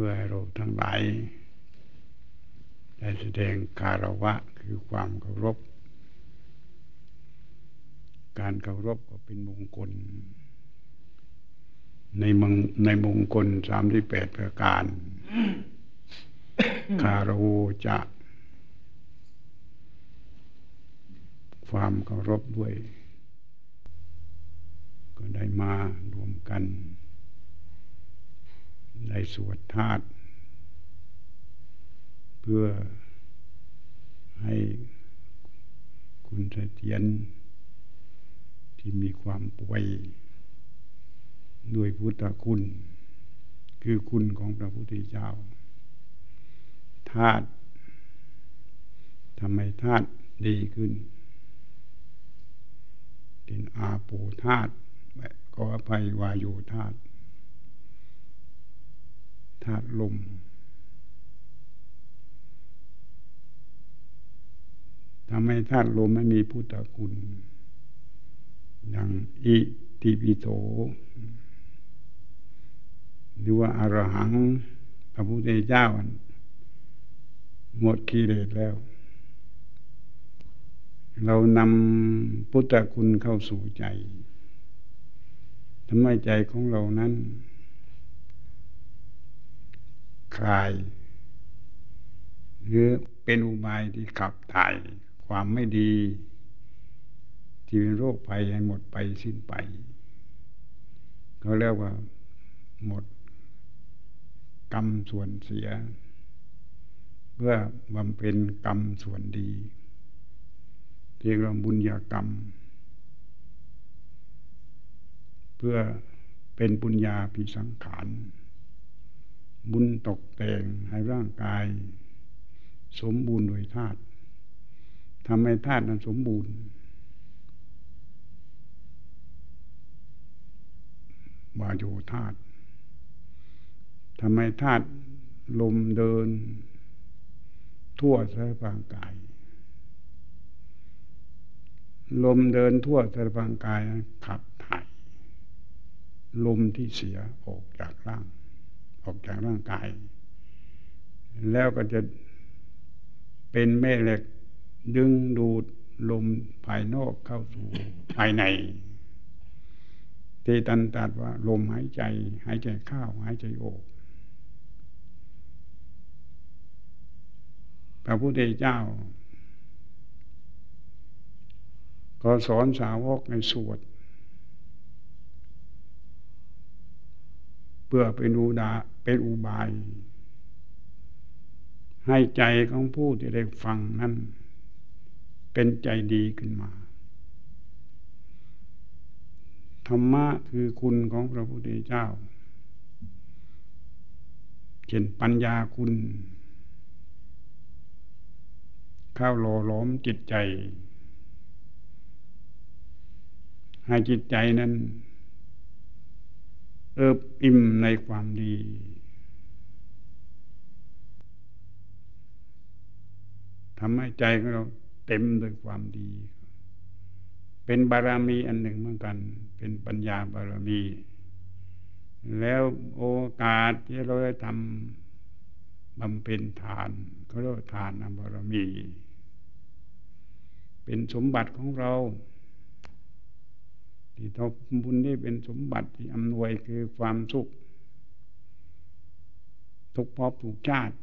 พื่อให้เราทั้งหลายได้แสดงคารวะคือความเคารพ การเคารพก็เป็นมงคล ในมงในมงคลสามที่แปดประการ คารวจะ ความเคารพด้วย ก็ได้มารวมกัน ได้สวดธาตุเพื่อให้คุณเสถียรที่มีความป่วยด้วยพุทธคุณ คือคุณของพระพุทธเจ้าธาตุทำให้ธาตุดีขึ้น เป็นอาโปธาตุก็อภัยวายุธาตุ ธาตุลม ทำให้ธาตุลมไม่มีพุทธคุณอย่างอิติปิโสหรือว่าอารหังพระพุทธเจ้าหมดกิเลสแล้ว เรานำพุทธคุณเข้าสู่ใจทำให้ใจของเรานั้น คลาย หรือเป็นอุบายที่ขับถ่ายความไม่ดี ที่เป็นโรคภัยให้หมดไปสิ้นไปเขาเรียกว่าหมดกรรมส่วนเสีย เพื่อบำเพ็ญกรรมส่วนดีเรียกว่าบุญญากรรม เพื่อเป็นบุญญาพิสังขาร บุญตกแต่งให้ร่างกาย สมบูรณ์โดยธาตุทำให้ธาตุนั้นสมบูรณ์วาโยธาตุทำให้ธาตุลมเดิน ทั่วสารพางกาย ลมเดินทั่วสารพางกายขับถ่าย ลมที่เสียออกจากร่าง ออกจากร่างกาย แล้วก็จะเป็นแม่เหล็กดึงดูดลมภายนอกเข้าสู่ภายในที่ตันตัดว่าลมหายใจ หายใจเข้าหายใจออกพระพุทธเจ้า ก็สอนสาวกในสวด เพื่อเป็นอุดาเป็นอุบาย ให้ใจของผู้ที่ได้ฟังนั้น เป็นใจดีขึ้นมา ธรรมะคือคุณของพระพุทธเจ้าเช่นปัญญาคุณเข้าหล่อหลอมจิตใจ ให้จิตใจนั้น เอิบอิ่มในความดี ทำให้ใจของเราเต็มด้วยความดี เป็นบารมีอันหนึ่งเหมือนกัน เป็นปัญญาบารมี แล้วโอกาสที่เราจะทำบำเพ็ญทานเขาเรียกทานบารมี เป็นสมบัติของเรา ที่ทบบุญนี่เป็นสมบัติที่อำนวยคือความสุข ทุกภพทุกชาติ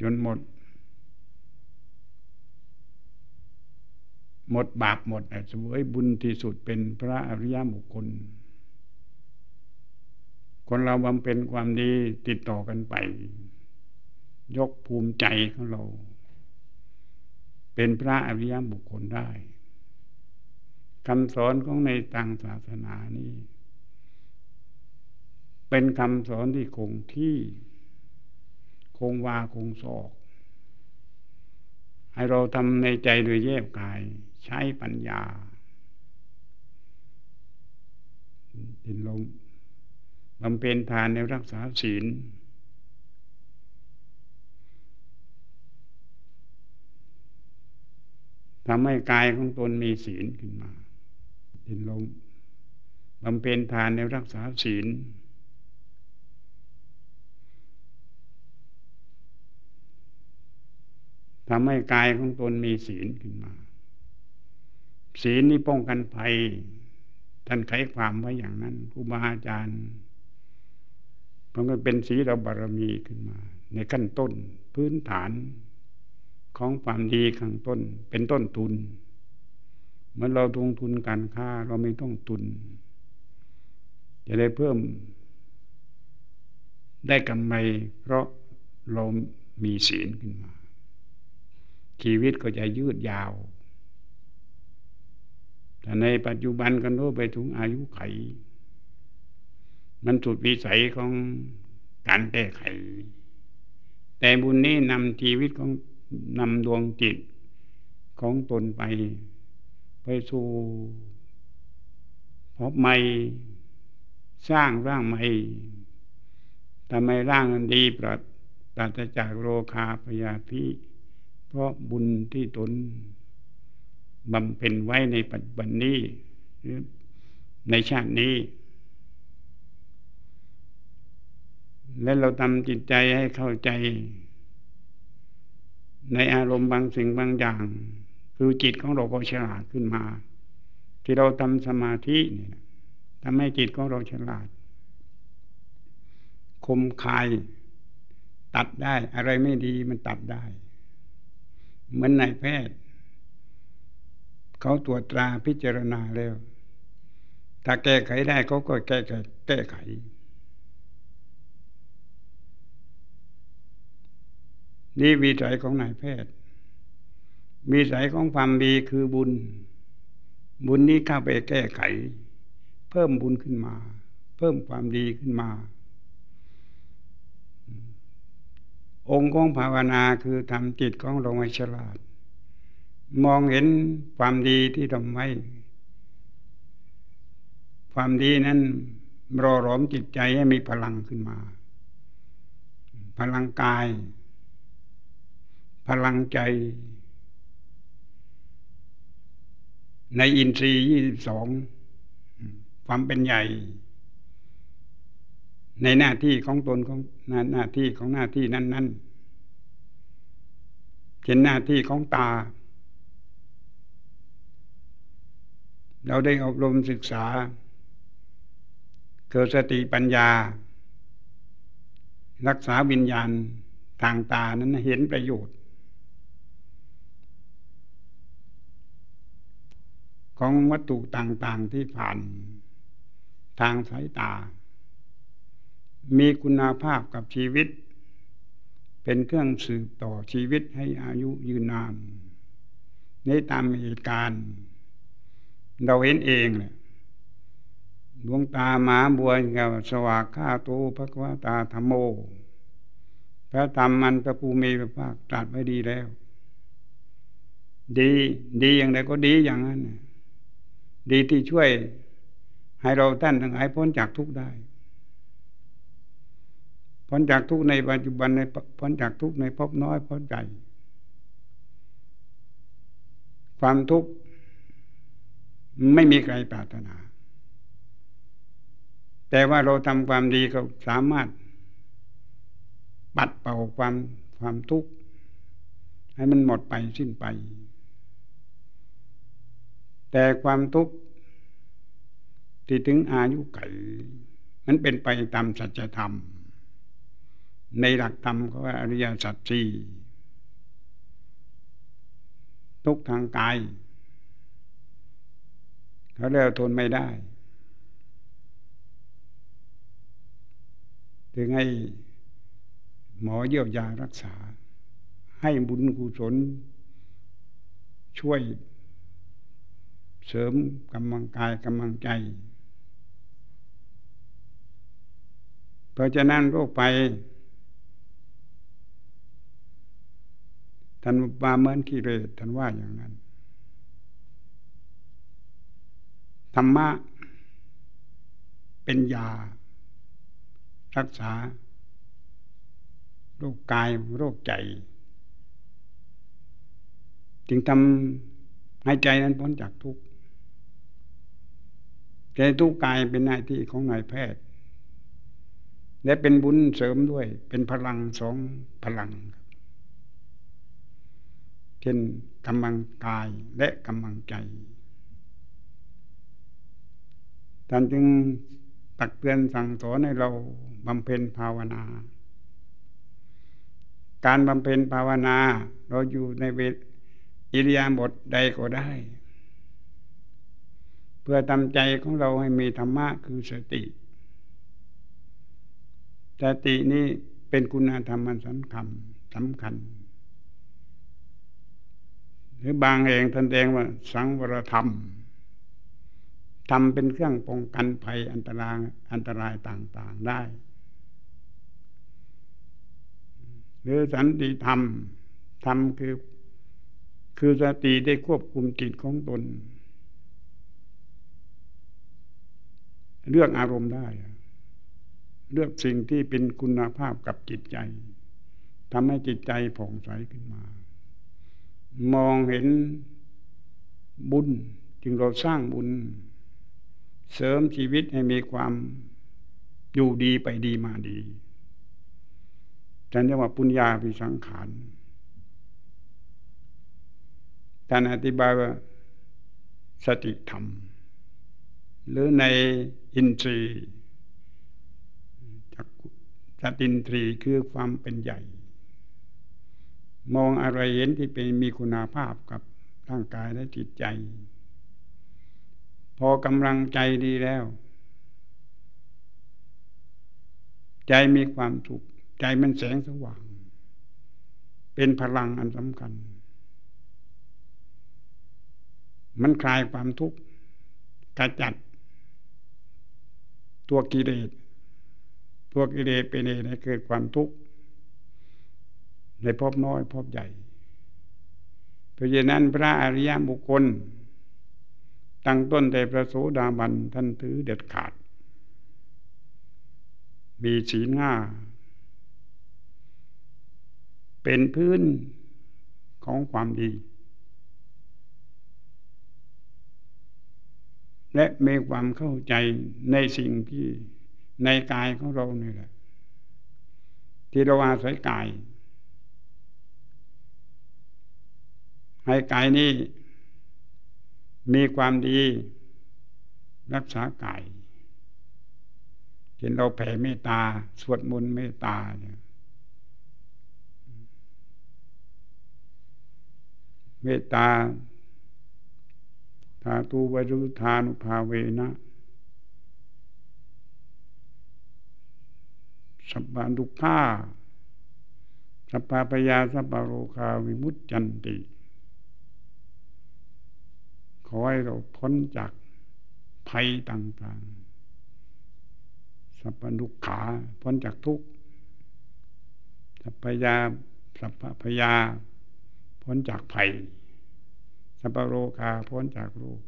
จนหมด หมดบาปหมดสวยบุญที่สุดเป็นพระอริยบุคคล คนเราบำเพ็ญความดีติดต่อกันไป ยกภูมิใจของเรา เป็นพระอริยบุคคลได้คำสอนของในต่างศาสนานี้เป็นคำสอนที่คงที่คงวาคงศอก ให้เราทำในใจโดยแยบกาย ใช้ปัญญาดินลมบำเพ็ญทานในรักษาศีล ทำให้กายของตนมีศีลขึ้นมาดินลมบำเพ็ญทานในรักษาศีล ทำให้กายของตนมีศีลขึ้นมา ศีลนี้ป้องกันภัย ท่านไขความไว้อย่างนั้นครูบาอาจารย์มันก็เป็นศีลบารมีขึ้นมา ในขั้นต้นพื้นฐาน ของความดีข้างต้น เป็นต้นทุนเมื่อเราลงทุนการค้าเราไม่ต้องทุน จะได้เพิ่ม ได้กำไรเพราะเรามีศีลขึ้นมา ชีวิตก็จะยืดยาวแต่ในปัจจุบันกันโน้ไปถึงอายุไข มันสุดวิสัยของการแก้ไข แต่บุญนี้นำชีวิตของ นำดวงจิตของตนไป ไปสู่พบใหม่สร้างร่างใหม่ทำไมร่างนั้นดีปราศจากโรคาพยาธิเพราะบุญที่ตนบำเพ็ญไว้ในปัจจุบันนี้ หรือในชาตินี้ และเราทำจิตใจให้เข้าใจ ในอารมณ์บางสิ่งบางอย่าง คือจิตของเราก็ฉลาดขึ้นมา ที่เราทำสมาธินี่ทำให้จิตของเราฉลาด คมคาย ตัดได้ อะไรไม่ดีมันตัดได้ เหมือนนายแพทย์ เขาตรวจตราพิจารณาแล้ว ถ้าแก้ไขได้เขาก็แก้ไขแก้ไข นี่วิสัยของนายแพทย์วิสัยของความดีคือบุญ บุญนี้เข้าไปแก้ไข เพิ่มบุญขึ้นมา เพิ่มความดีขึ้นมา องค์ของภาวนาคือทำจิตของเราให้ฉลาด มองเห็นความดีที่ทำไว้ความดีนั้นรอหลอมจิตใจให้มีพลังขึ้นมา พลังกาย พลังใจ ในอินทรีย์ยี่สิบสองความเป็นใหญ่ ในหน้าที่ของตนของหน้าหน้าที่ของหน้าที่นั้น ๆเป็นหน้าที่ของตา เราได้อบรมศึกษาเกิดสติปัญญา รักษาวิญญาณทางตานั้นเห็นประโยชน์ ของวัตถุต่างๆที่ผ่านทางสายตา มีคุณภาพกับชีวิต เป็นเครื่องสืบต่อชีวิตให้อายุยืนนานในตามเหตุการณ์ เราเห็นเองเลยดวงตาหมาบัวกับสวากข้าตูพระวตาธรรมโม พระธรรมมันพระภูมิพระภาคตรัสไว้ดีแล้ว ดีดีอย่างไรก็ดีอย่างนั้น ดีที่ช่วยให้เราท่านทั้งหลายพ้นจากทุกข์ได้ พ้นจากทุกในปัจจุบันในพ้นจากทุกในพบน้อยพ้นใจความทุกข์ไม่มีใครปรารถนา แต่ว่าเราทำความดีก็สามารถ ปัดเป่าความความทุกข์ให้มันหมดไปสิ้นไป แต่ความทุกข์ที่ถึงอายุไขมันเป็นไปตามสัจธรรม ในหลักธรรมเขาว่าอริยสัจสี่ทุกทางกายเขาเรียกทนไม่ได้ ถึงให้หมอเยียวยารักษา ให้บุญกุศลช่วย เสริมกำลังกายกำลังใจ เพราะฉะนั้นโรคไปท่านว่าเหมือนกิเลสท่านว่าอย่างนั้น ธรรมะ เป็นยา รักษา โรคกายโรคใจ จึงทำให้ใจนั้นพ้นจากทุกข์ แต่ทุกกายเป็นหน้าที่ของนายแพทย์ และเป็นบุญเสริมด้วย เป็นพลังสองพลังเช่นกำลังกายและกำลังใจท่านจึงตักเตือนสั่งสอนให้เราบำเพ็ญภาวนา การบำเพ็ญภาวนา เราอยู่ในเวทอิริยาบถใดก็ได้ เพื่อทำใจของเราให้มีธรรมะคือสติ สตินี้เป็นคุณธรรมสำคัญสำคัญ หรือบางเองท่านเองว่า สังวรธรรมทำเป็นเครื่องป้องกันภัยอันตรายอันตรายต่างๆได้ หรือสันติธรรมธรรมคือคือสติได้ควบคุมจิตของตน เลือกอารมณ์ได้ เลือกสิ่งที่เป็นคุณภาพกับจิตใจทำให้จิตใจผ่องใสขึ้นมา มองเห็นบุญจึงเราสร้างบุญ เสริมชีวิตให้มีความอยู่ดีไปดีมาดีฉันเรียกว่าปุญญาพิสังขารท่านอธิบายว่าสติธรรม หรือในอินทรีย์จากสตินทรีย์คือความเป็นใหญ่ มองอะไรเห็นที่เป็นมีคุณภาพกับร่างกายและจิตใจ พอกำลังใจดีแล้ว ใจมีความสุขใจมันแสงสว่าง เป็นพลังอันสำคัญ มันคลายความทุกข์กระจัด ตัวกิเลสตัวกิเลสเป็นเหตุให้เกิดความทุกข์ในพบน้อยพบใหญ่ เพราะฉะนั้นพระอริยบุคคล ตั้งต้นแต่พระโสดาบันท่านถือเด็ดขาด มีศีลห้า เป็นพื้นของความดี และมีความเข้าใจในสิ่งที่ในกายของเรานี่แหละที่เราอาศัยกาย ให้กายนี้มีความดีรักษากายเห็นเราแผ่เมตตา สวดมนต์เมตตาเนี่ยเมตตา ทาตูวรุธานุภาเวนะสัพพาดุขาสัพพาปยาสัพพโรคาวิมุตจันติ ขอให้เราพ้นจากภัยต่างๆ สัพพนุขา พ้นจากทุกข์ สัพพยา สัพพยา พ้นจากภัย สัพโรคาพ้นจากโรค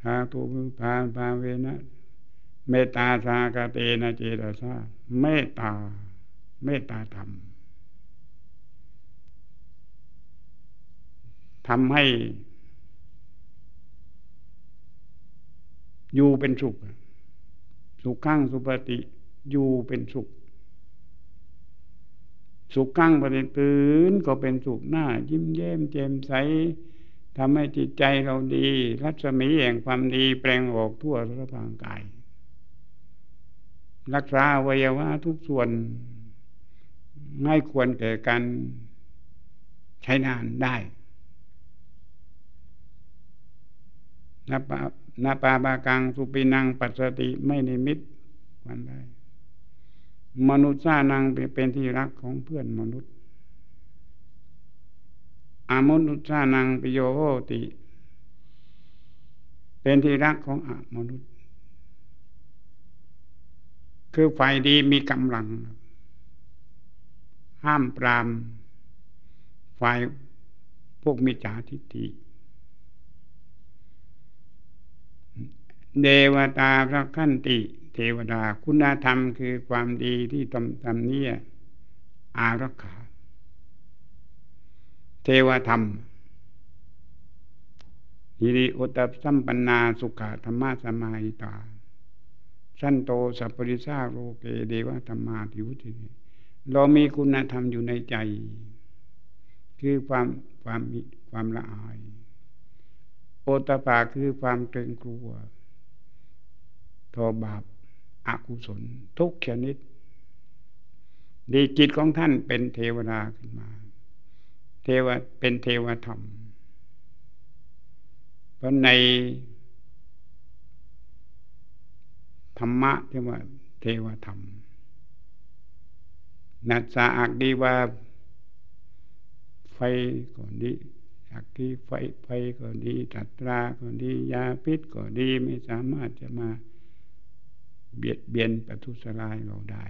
ทาตุมุทานปาเวนะเมตตาสากเตนะเจตสาเมตตา เมตตาธรรมทำให้อยู่เป็นสุข สุขข้างสุปฏิอยู่เป็นสุข สุขข้งปฏิตื่นก็เป็นสุขหน้า ยิ้มแย้มแจ่มใสทำให้จิตใจเราดี รัศมีแห่งความดีแปลงออกทั่วร่างกาย รักษาวัยวะทุกส่วนไม่ควรแก่การใช้งานได้นาปานาปาบากังสุปินังปัสสติไม่นิมิตวันได้ มนุษย์สานังเป็นที่รักของเพื่อนมนุษย์อามนุษย์สานังปิโยโหติ เป็นที่รักของอมนุษย์ คือฝ่ายดีมีกำลัง ห้ามปรามฝ่ายพวกมิจฉาทิฏฐิเดวตาพระขันติ วดา คุณธรรมคือความดีที่ทำทำนี้อารักขาเทวธรรมฮิริโอตสัมปันนาสุขาธรรมะสมาหิตา สันโตสัพปริสาโรเกเดวะธรรมาทิวุติเรามีคุณธรรมอยู่ในใจ คือความความความละอาย โอตปาคือความเกรงกลัวทอบาป อกุศล ทุกชนิดดีจิตของท่านเป็นเทวดาขึ้นมา เทวเป็นเทวธรรม เพราะในธรรมะที่ว่าเทวธรรม นัสสะอักดีว่า ไฟก่อนดีอักดีไฟไฟก็ดีตัตราก็ดียาพิษก็ดีไม่สามารถจะมา เบียดเบียนประทุษร้ายเราได้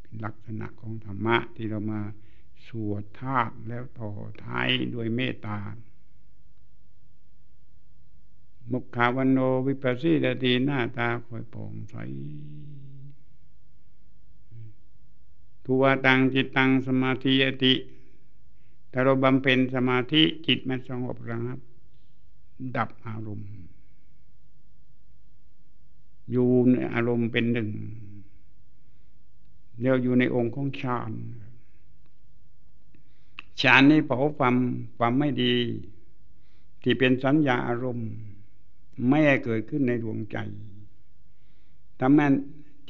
เป็นลักษณะของธรรมะที่เรามาสวดธาตุแล้วต่อท้ายด้วยเมตตา มุขาวโนวิปัสสีดตีหน้าตาคอยโปร่งใสทัวตังจิตตังสมาธิยติแต่เราบำเพ็ญสมาธิจิตมันสงบระงับ ดับอารมณ์ อยู่ในอารมณ์เป็นหนึ่งเรียกอยู่ในองค์ของฌานฌานนี้เผาความความไม่ดี ที่เป็นสัญญาอารมณ์ ไม่ให้เกิดขึ้นในดวงใจทำให้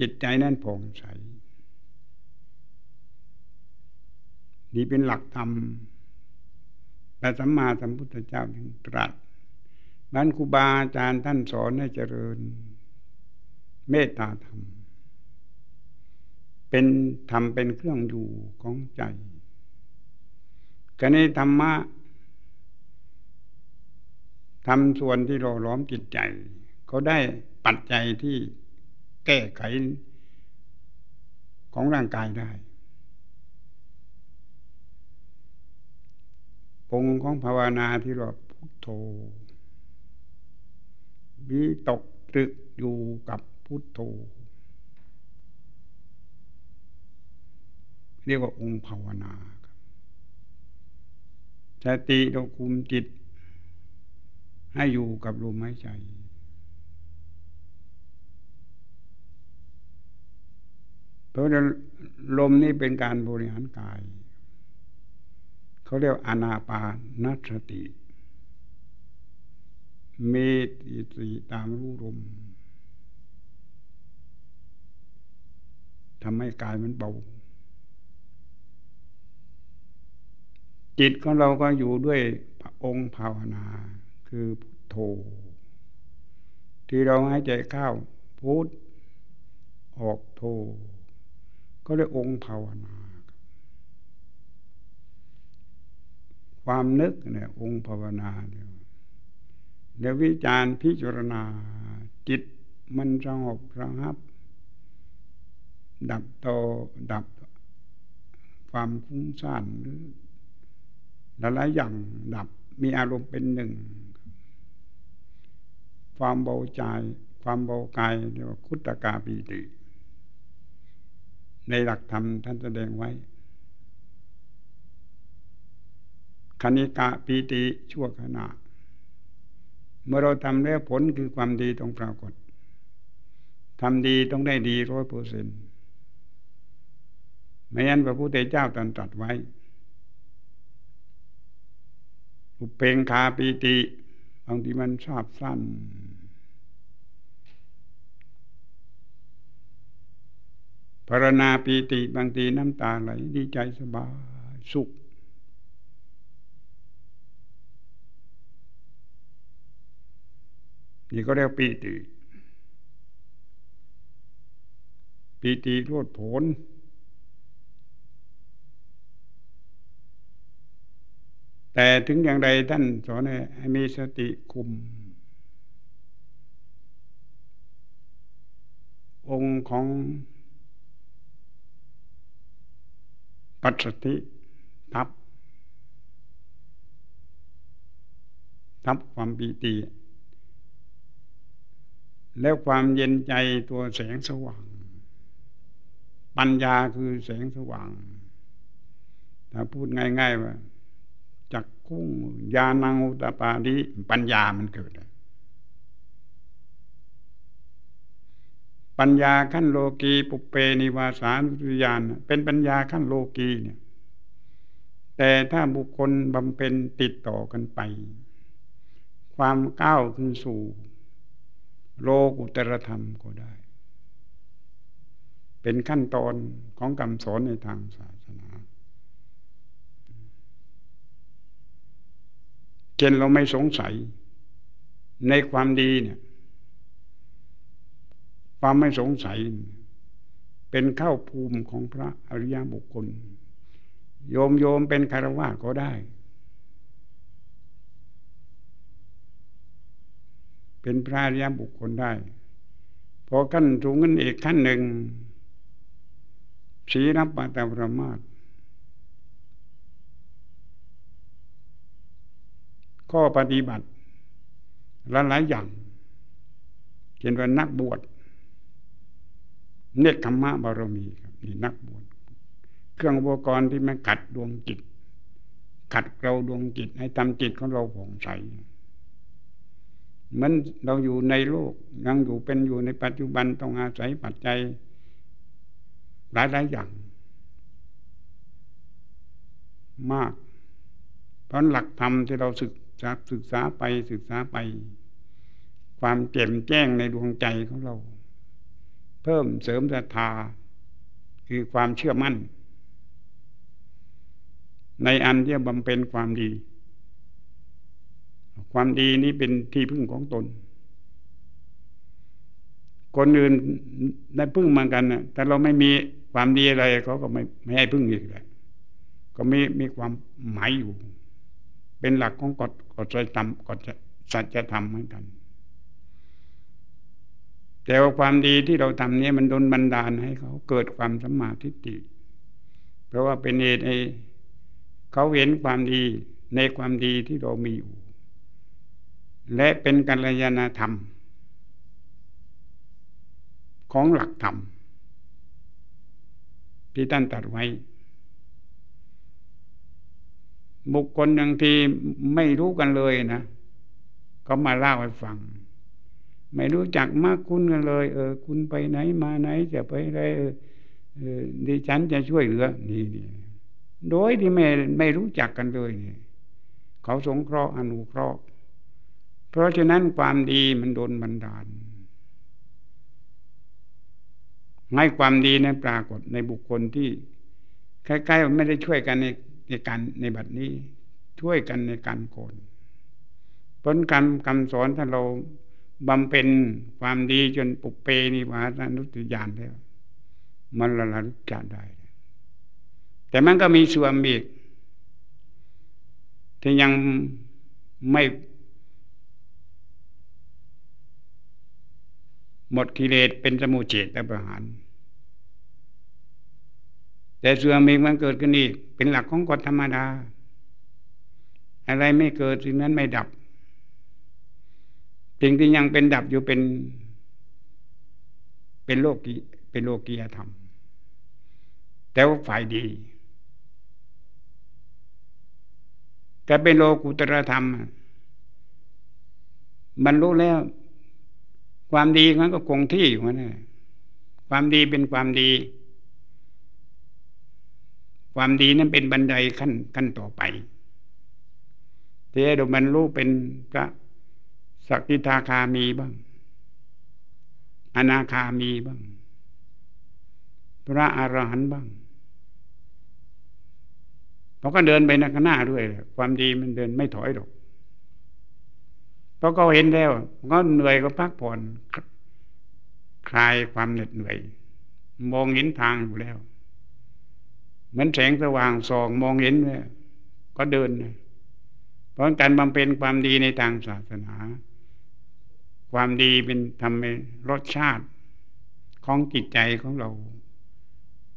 จิตใจนั้นผ่องใส นี่เป็นหลักธรรมพระสัมมาสัมพุทธเจ้าถึงตรัสบ้านครูบาอาจารย์ท่านสอนให้เจริญ เมตตาธรรม เป็นธรรมเป็นเครื่องอยู่ของใจกันในธรรมะทำส่วนที่เราล้อมจิตใจ เขาได้ปัจจัยที่แก้ไขของร่างกายได้ องค์ของภาวนาที่เราพุทโธวิตกตรึกอยู่กับ พุทโธเรียกว่าองค์ภาวนาสติเราคุมจิต ให้อยู่กับลมหายใจ เพราะลมนี่เป็นการบริหารกาย เขาเรียกอนาปานสติ เมีติตามรู้ลม ทำให้กายมันเบา จิตของเราก็อยู่ด้วยองค์ภาวนา คือพุทโธ ที่เราให้ใจเข้าพุทออกโธก็เรียกองค์ภาวนา ความนึกเนี่ยองค์ภาวนาเนี่ยแล้ววิจารณ์พิจารณาจิตมันสงบระงับ ดับโตดับความฟุ้งซ่านหรือหลายๆอย่างดับมีอารมณ์เป็นหนึ่ง ความเบาใจ ความเบากายเรียกว่าคุตกาปีติ ในหลักธรรมท่านแสดงไว้คณิกาปีติชั่วขณะ เมื่อเราทำแล้วผลคือความดีต้องปรากฏทำดีต้องได้ดีร้อยเปอร์เซ็นต์ ไม่งั้นพระพุทธเจ้าตรัสตรัสไว้ อุเปงคาปีติบางทีมันชอบสั้นภารณาปีติบางทีน้ำตาไหลดีใจสบายสุขนี่ก็เรียกปีติปีติรวดผล แต่ถึงอย่างไรท่านสอนให้มีสติคุม องค์ของปัจสติทับ ทับความปีติแล้วความเย็นใจตัวแสงสว่าง ปัญญาคือแสงสว่าง ถ้าพูดง่าย ๆ ว่า คุ้งยานังอุตปาดิปัญญามันเกิด ปัญญาขั้นโลกีปุเปนิวาสานุญาณเป็นปัญญาขั้นโลกีเนี่ย แต่ถ้าบุคคลบำเพ็ญติดต่อกันไป ความก้าวขึ้นสู่โลกุตรธรรมก็ได้ เป็นขั้นตอนของคำสอนในทางศาส นาเช่นเราไม่สงสัย ในความดีเนี่ยความไม่สงสัย เป็นเข้าภูมิของพระอริยบุคคล โยมโยมเป็นคารวะก็ได้ เป็นพระอริยบุคคลได้ พอขั้นสูงขึ้นอีกขั้นหนึ่งศีลปตประมาท ข้อปฏิบัติหลายอย่างเช่นว่านักบวชเนคขมะบารมีครับนี่นักบวชเครื่องอุปกรณ์ที่มันขัดดวงจิต ขัดเราดวงจิต ให้ทำจิตของเราผ่องใสมันเราอยู่ในโลกยังอยู่เป็นอยู่ในปัจจุบันต้องอาศัยปัจจัยหลายหลายอย่าง มาก เพราะหลักธรรมที่เราศึกษ ศึกษาไปศึกษาไป ความแจ่มแจ้งในดวงใจของเรา เพิ่มเสริมศรัทธา คือความเชื่อมั่น ในอันที่บำเพ็ญความดี ความดีนี้เป็นที่พึ่งของตน คนอื่นได้พึ่งเหมือนกันนะแต่เราไม่มีความดีอะไรเขาก็ไม่ไม่ให้พึ่งอีกเลยก็มีมีความหมายอยู่ เป็นหลักของกฎ กฎใจธรรมกฎสัจธรรมเหมือนกัน แต่ว่าความดีที่เราทำนี้มันโดนบันดาลให้เขาเกิดความสัมมาทิฏฐิเพราะว่าเป็นเหตุให้เขาเห็นความดีในความดีที่เรามีอยู่ และเป็นกัลยาณธรรม ของหลักธรรมที่ท่านตัดไว้ บุคคลอย่างทีไม่รู้กันเลยนะก็มาเล่าให้ฟัง ไม่รู้จักมากคุณกันเลย เออ คุณไปไหนมาไหนจะไปอะไรเออดิฉันจะช่วยเหลือ นี่นี่โดยที่ไม่ไม่รู้จักกันเลยนี่เขาสงเคราะห์อนุเคราะห์ เพราะฉะนั้นความดีมันโดนบันดาลให้ความดีนั้นปรากฏในบุคคลที่ใกล้ๆไม่ได้ช่วยกันใน ในการในบัดนี้ช่วยกันในการโกนผลการคำสอนถ้าเราบำเพ็ญความดีจนปุเปนิวาสนุติยานแล้ว มันละลึกจะได้ แต่มันก็มีส่วนอีกที่ยังไม่หมดกิเลสเป็นสมุเฉตประหาร แต่ส่วนมีมันเกิดขึ้นอีก เป็นหลักของกฎธรรมดา อะไรไม่เกิดสิ่งนั้นไม่ดับ สิ่งที่ยังเป็นดับอยู่เป็น เป็นโลกีเป็นโลกียธรรม แต่ว่าฝ่ายดี แต่เป็นโลกุตรธรรมบรรลุแล้ว ความดีมันก็คงที่อยู่นั่นความดีเป็นความดี ความดีนั้นเป็นบันไดขั้นขั้นต่อไปเทโดบรรลุเป็นพระสกิทาคามีบ้าง อนาคามีบ้าง พระอรหันต์บ้างเขาก็เดินไปนข้างหน้าด้วย ความดีมันเดินไม่ถอยหรอกเพราะเขาเห็นแล้วก็เหนื่อยก็พักผ่อนคลายความเหน็ดเหนื่อย มองเห็นทางอยู่แล้ว เหมือนแสงสว่างส่องมองเห็นเนี่ยก็เดิน เพราะการบำเพ็ญความดีในทางศาสนา ความดีเป็นทำให้รสชาติของจิตใจของเรา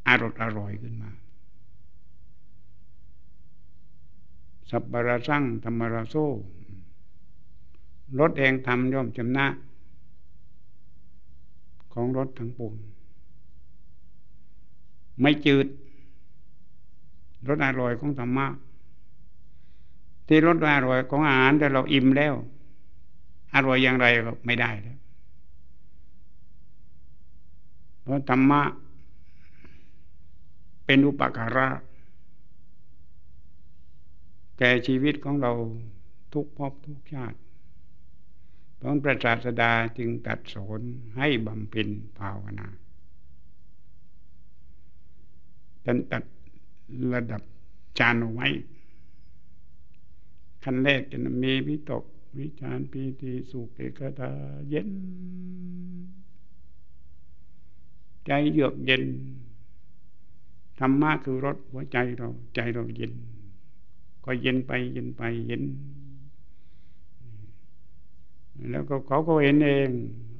อารมอร่อยขึ้นมา สัพปราสั่งธรรมราโซรถเองทำย่อมจำนะของรถทั้งปวงไม่จืด รสอร่อยของธรรมะที่รสอร่อยของอาหารแต่เราอิ่มแล้วอร่อยอย่างไรก็ไม่ได้แล้วเพราะธรรมะเป็นอุปการะแก่ชีวิตของเราทุกภพทุกชาติพระพระศาสดาจึงตัดสนให้บำเพ็ญภาวนาท่านตัด ระดับจานไว้ขั้นแรกจะมีวิตก วิจารปีติสุขเอกตาเย็น ใจเยือกเย็นธรรมะคือรถหัวใจเรา ใจเราเย็น ก็เย็นไปเย็นไปเย็น แล้วก็เขาก็เห็นเอง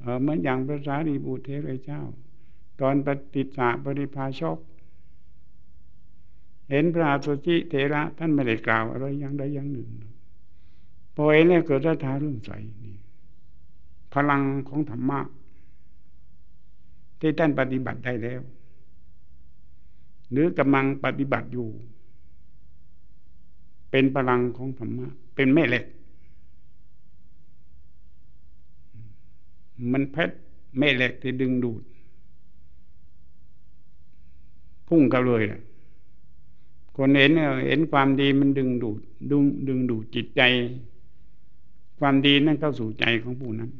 เออเหมือนอย่างพระสารีบุตรเทระเจ้า ตอนปฏิสาปริพาชก เห็นพระอาสุจิเถระท่านไม่ได้กล่าวอะไรอย่างใดอย่างหนึ่งพอเห็นแล้วเกิดรัทารื่องใสนี่พลังของธรรมะที่ท่านปฏิบัติได้แล้ว หรือกำลังปฏิบัติอยู่ เป็นพลังของธรรมะ เป็นแม่เหล็ก มันเพชรแม่เหล็กที่ดึงดูด พุ่งกันเลยนะ คนเห็นเห็นความดีมันดึงดูดดึงดึงดูดจิตใจ ความดีนั่นเข้าสู่ใจของผู้นั้น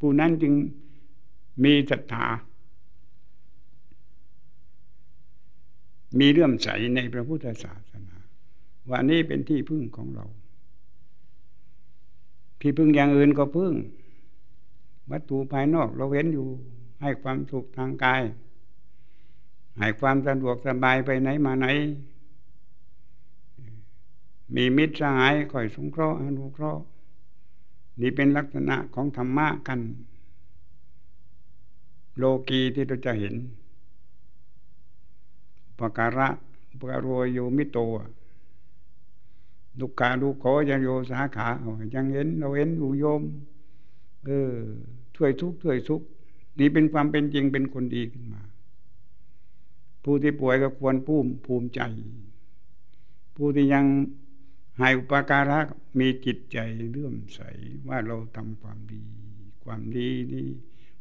ผู้นั้นจึงมีศรัทธา มีเลื่อมใสในพระพุทธศาสนาว่านี่เป็นที่พึ่งของเรา ที่พึ่งอย่างอื่นก็พึ่ง วัตถุภายนอกเราเห็นอยู่ให้ความสุขทางกาย ให้ความสะดวกสบายไปไหนมาไหน มีมิตรสหายคอยสงเคราะห์อนุเคราะห์นี่เป็นลักษณะของธรรมะกัน โลกีที่เราจะเห็นปการะปการโยมิโตดุกาดุโขยังโยสาขายังเห็นเราเห็นอยู่โยม เออช่วยทุกช่วยทุกนี่เป็นความเป็นจริงเป็นคนดีขึ้นมา ผู้ที่ป่วยก็ควรภูมิภูมิใจ ผู้ที่ยังให้อุปการะมีจิตใจเลื่อมใสว่าเราทำความดี ความดีนี่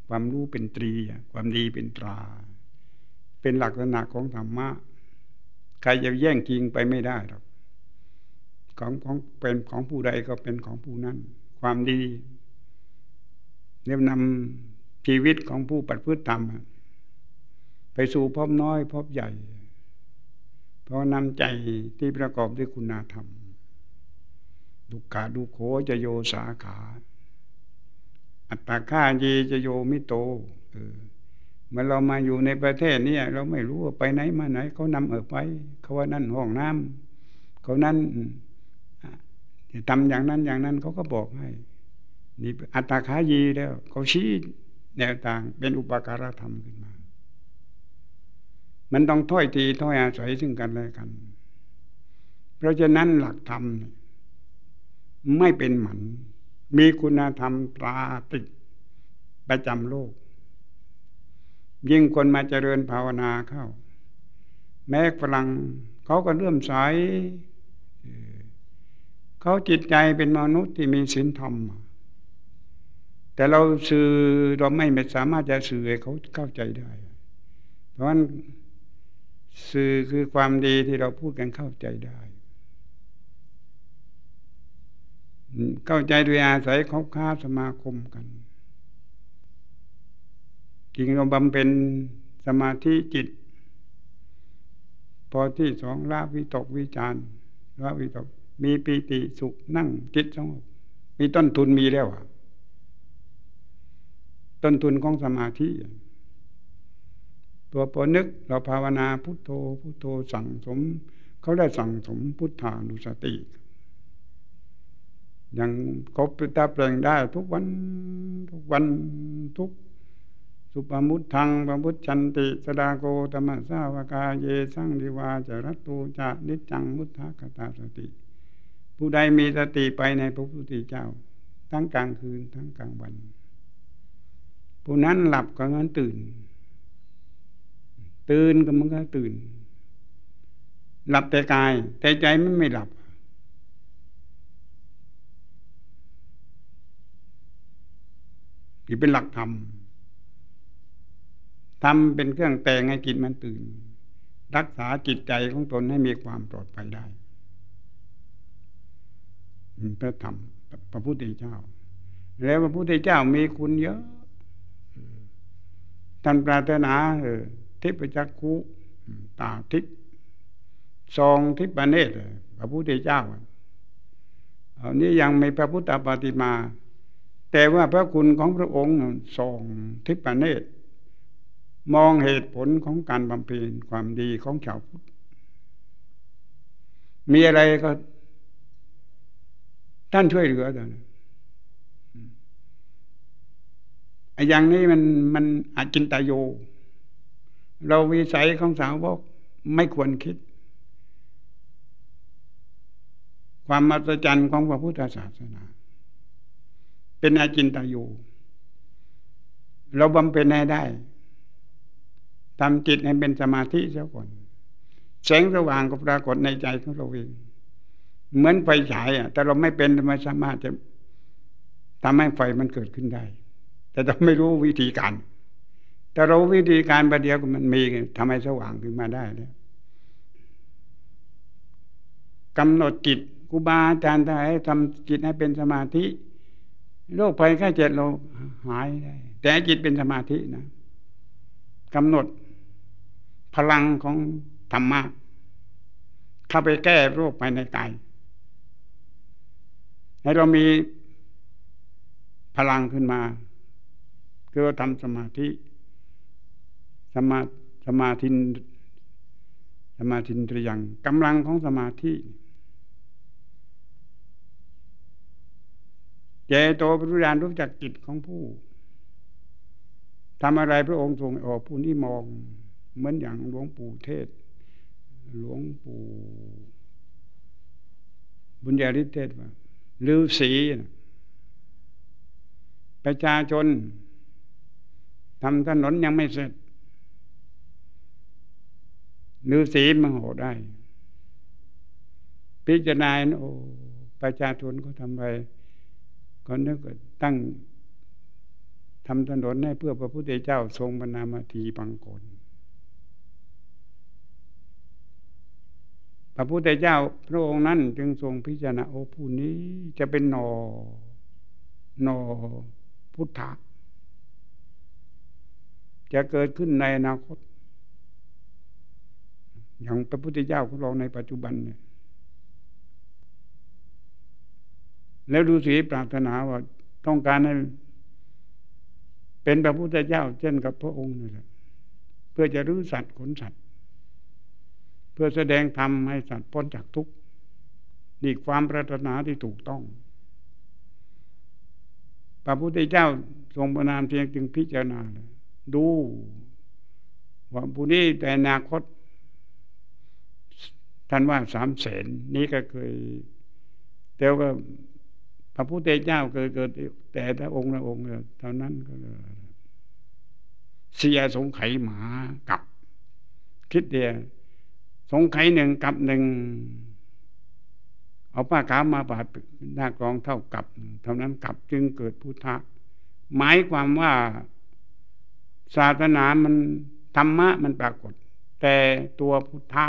ความรู้เป็นตรี ความดีเป็นตรา เป็นหลักษณะของธรรมะใครจะแย่งจริงไปไม่ได้หรอกของของเป็นของผู้ใดก็เป็นของผู้นั้น ความดีเรียนำชีวิตของผู้ปฏิพฤติธรรม ไปสู่พบน้อยพบใหญ่ เพราะนำใจที่ประกอบด้วยคุณธรรม ดุขาดุโขจะโยสาขา อัตตาข้ายีจะโยมิโตเออเมื่อเรามาอยู่ในประเทศนี้เราไม่รู้ว่าไปไหนมาไหนเขานำเออไป เขาว่านั่นห้องน้ำเขานั่นทำอย่างนั้นอย่างนั้นเขาก็บอกให้นี่อัตตาขายีแล้ว เขาชี้แนวต่างเป็นอุปการะธรรมขึ้นมา มันต้องถ้อยทีถ้อยอาศัยซึ่งกันและกัน เพราะฉะนั้นหลักธรรมไม่เป็นหมัน มีคุณธรรมปราติประจำโลก ยิ่งคนมาเจริญภาวนาเข้า แม้ฝรั่งเขาก็เลื่อมใสเขาจิตใจเป็นมนุษย์ที่มีศีลธรรม แต่เราสื่อเราไม่สามารถจะสื่อให้เขาเข้าใจได้ เพราะฉะนั้น สื่อคือความดีที่เราพูดกันเข้าใจได้ เข้าใจโดยอาศัยคบค้าสมาคมกัน จริงเราบำเพ็ญสมาธิจิต พอที่สองละวิตกวิจารละวิตก มีปีติสุขนั่งจิตสงบมีต้นทุนมีแล้วอะต้นทุนของสมาธิ ตัวปนึกเราภาวนาพุทโธพุทโธสั่งสม เขาได้สั่งสมพุทธานุสติยังครบตาเปล่งได้ทุกวันทุกวันทุกสุปมุตทังปมุตชันติ สดาโกธรรมสาวกาเยสังดิวาจรัตตูจะนิจังมุทธคตาสติ ผู้ใดมีสติไปในพระพุทธเจ้า ทั้งกลางคืนทั้งกลางวัน ผู้นั้นหลับก็งั้นตื่น ตื่นก็มันก็ตื่น หลับแต่กาย แต่ใจมันไม่หลับที่เป็นหลักธรรมทำเป็นเครื่องแต่งให้จิตมันตื่น รักษาจิตใจของตนให้มีความปลอดภัยได้พระธรรมพระพุทธเจ้า แล้วพระพุทธเจ้ามีคุณเยอะท่านปรารถนาเออ ทิพจักคุตาทิพซองทิพเนตรพระพุทธเจ้าอันนี้ยังไม่พระพุทธปฏิมา แต่ว่าพระคุณของพระองค์สองทิพเนตรมองเหตุผลของการบำเพ็ญความดีของชาวพุทธมีอะไรก็ท่านช่วยเหลือแต่อย่างนี้มันมันอาจินตายโย เราวิสัยของสาวกไม่ควรคิด ความมหัศจรรย์ของพระพุทธศาสนา เป็นอาจินตายูเราบำเพ็ญให้ได้ทำจิตให้เป็นสมาธิเสียก่อนแสงสว่างก็ปรากฏในใจของเราเองเหมือนไฟฉายอะ แต่เราไม่เป็นไม่สามารถจะทำให้ไฟมันเกิดขึ้นได้ แต่เราไม่รู้วิธีการ แต่เราวิธีการประเดียวมันมีทำให้สว่างขึ้นมาได้แล้วกำหนดจิตครูบาอาจารย์ให้ทำจิตให้เป็นสมาธิโรคภัยแค่เจ็ดเราหายได้ แต่จิตเป็นสมาธินะกำหนดพลังของธรรมะเข้าไปแก้โรคภายในกายให้เรามีพลังขึ้นมา คือทำสมาธิ มาสมาธิสมาธิตรียังกำลังของสมาธิเจโตปรุญานรู้จักจิตของผู้ทำอะไรพระองค์ทรงออกผู้นี้มอง เหมือนอย่างหลวงปู่เทศ หลวงปู่บุญญาฤทธิเทศว่าลือสีประชาชนทำถนนยังไม่เสร็จ ลือสีมันโหได้ พิจารณาโอ้ประชาชนเขาทำไรก็นึกตั้งทำถนนให้เพื่อพระพุทธเจ้าทรงบรรณามาทีบังกลพระพุทธเจ้าพระองค์นั้นจึงทรงพิจารณาโอ้ผู้นี้จะเป็นนอนอพุทธะจะเกิดขึ้นในอนาคต อย่างพระพุทธเจ้าของเราในปัจจุบันเนี่ยแล้วดูสีปรารถนาว่าต้องการให้เป็นพระพุทธเจ้า เช่นกับพระองค์นี่แหละเพื่อจะรื้อสัตว์ขนสัตว์ เพื่อแสดงธรรมให้สัตว์พ้นจากทุกข์นี่ความปรารถนาที่ถูกต้อง พระพุทธเจ้าทรงประนามเพียงจึงพิจารณาเลยดูว่าผู้นี้แต่อนาคต ท่านว่าสามแสนนี้ก็เคยแต่ว่าพระพุทธเจ้าเกิดเกิด แต่ละองค์ละองค์เท่านั้นก็เสียสงไขหมากับ คิดเดียสงไขหนึ่งกับหนึ่งเอาป้าขาวมาบาดหน้ากรองเท่ากับ เท่านั้นกับจึงเกิดพุทธะหมายความว่าศาสนามันธรรมะมันปรากฏ แต่ตัวพุทธะ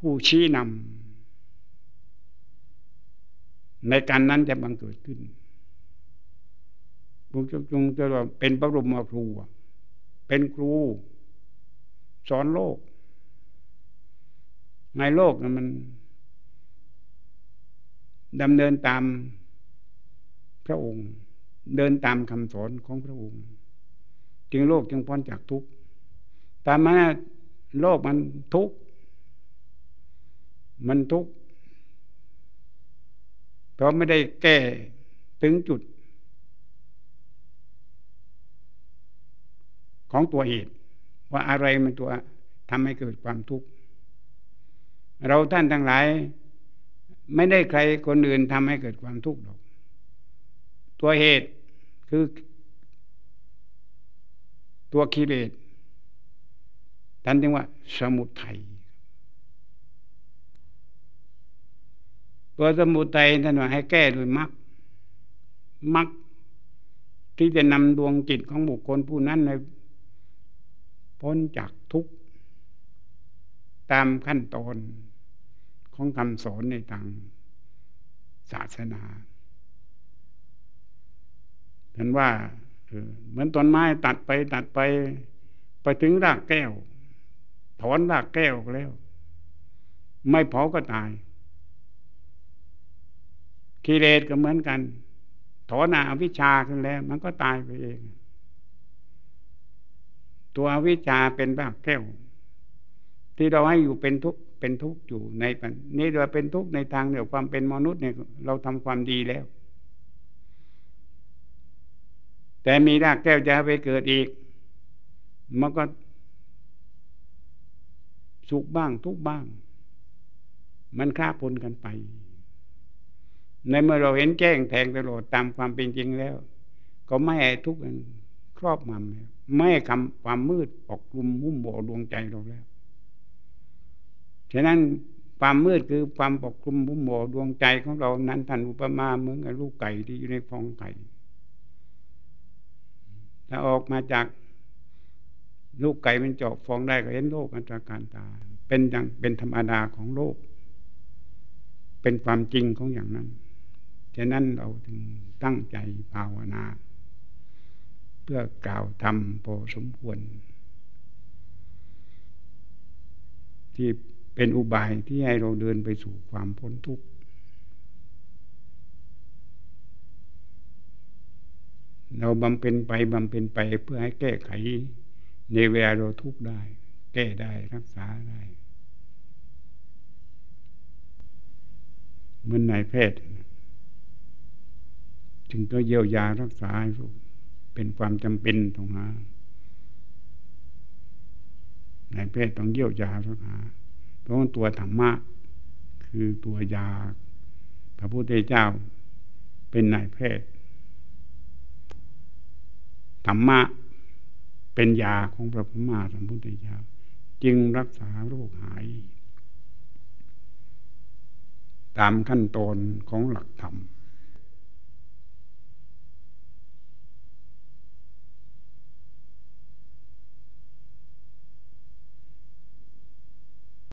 ผู้ชี้นำในการนั้นจะบังเกิดขึ้นพวกจงจะว่าเป็นพระบรมครู เป็นครู สอนโลก ในโลกมันดำเนินตามพระองค์ เดินตามคำสอนของพระองค์ จึงโลกจึงพ้นจากทุกข์ตามมาโลกมันทุกข์ มันทุกข์เพราะไม่ได้แก้ถึงจุด ของตัวเหตุว่าอะไรมันตัวทำให้เกิดความทุกข์เราท่านทั้งหลาย ไม่ได้ใครคนอื่นทำให้เกิดความทุกข์หรอก ตัวเหตุคือ ตัวกิเลสท่านจึงว่า สมุทัย ตัวสมุทัยท่านว่าให้แก้ด้วยมรรคมรรคที่จะนำดวงจิตของบุคคลผู้นั้นในพ้นจากทุกข์ตามขั้นตอนของคำสอนในทางศาสนาเห็นว่าเหมือนต้นไม้ตัดไปตัดไป ไปถึงรากแก้ว ถอนรากแก้วแล้ว ไม่เผาก็ตาย กิเลสก็เหมือนกันถอนอาวิชชาขึ้นแล้ว มันก็ตายไปเอง ตัวอวิชชาเป็นรากแก้ว ที่เราให้อยู่เป็นทุกเป็นทุกข์อยู่ในนี่เราเป็นทุกข์ในทางเดียวความเป็นมนุษย์เนี่ยเราทำความดีแล้ว แต่มีรากแก้วจะไปเกิดอีก มันก็สุขบ้างทุกบ้าง มันคลาพลกันไป ในเมื่อเราเห็นแจ้งแทงตลอดตามความเป็นจริงแล้ว ก็ไม่ให้ทุกข์ครอบงำไม่ให้คำความมืดปกคลุมหุ้มโบดวงใจเราแล้วฉะนั้นความมืดคือความปกคลุมบุมโหดวงใจของเรานั้นท่านอุปมาเหมือนกับลูกไก่ที่อยู่ในฟองไก่ถ้าออกมาจากลูกไก่มันเจาะฟองได้ก็เห็นโลกอันตรการตา เป็นอย่างเป็นธรรมดาของโลก เป็นความจริงของอย่างนั้น ฉะนั้นเราถึงตั้งใจภาวนา เพื่อกล่าวทำพอสมควร ที่เป็นอุบายที่ให้เราเดินไปสู่ความพ้นทุกข์เราบำเพ็ญไปบำเพ็ญไปเพื่อให้แก้ไข ในเวลาเราทุกข์ได้ แก้ได้รักษาได้เหมือนนายแพทย์ จึงต้องเยียวยารักษาให้เป็นความจำเป็นตรงนั้นนายแพทย์ต้องเยียวยารักษาเพราะตัวธรรมะ คือตัวยา พระพุทธเจ้าเป็นนายแพทย์ธรรมะเป็นยาของพระพุทธมาสัมพุทธเจ้าจึงรักษาโรคหาย ตามขั้นตอนของหลักธรรม